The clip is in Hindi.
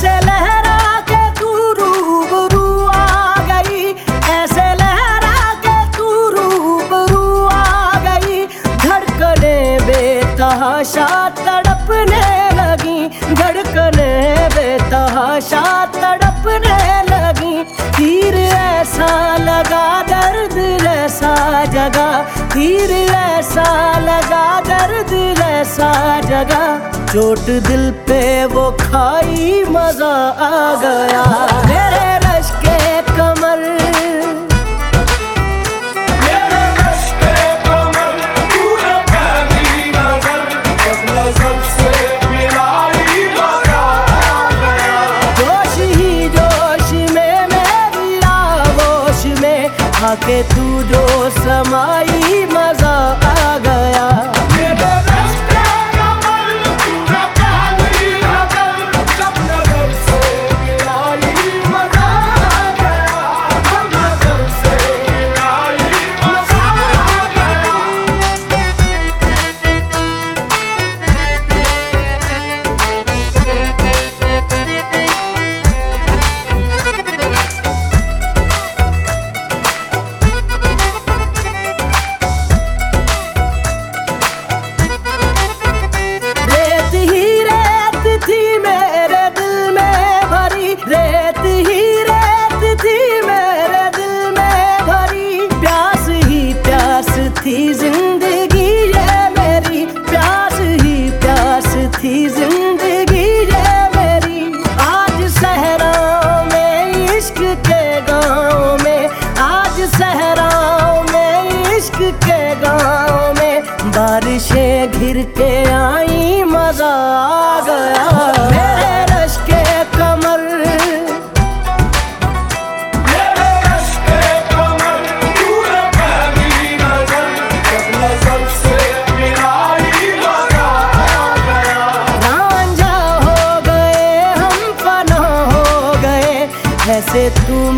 ऐसे लहरा के तू रूबरू आ गई। ऐसे लहरा के तू रूबरू आ गई। धड़कने बेतहाशा तड़पने लगी। धड़कने बेतहाशा तड़पने लगी। तीर ऐसा लगा, दर्द ऐसा जगा। तीर ऐसा लगा, दर्द ऐसा जगा। चोट दिल पे वो खाई मज़ा आ गया। मेरे रश के कमर। आके तू जो समाई मज़ा आ गया। इश्क के गाँव में बारिशें घिर के आई, मज़ा आ गया। मेरे रश के कमर ऐसे तू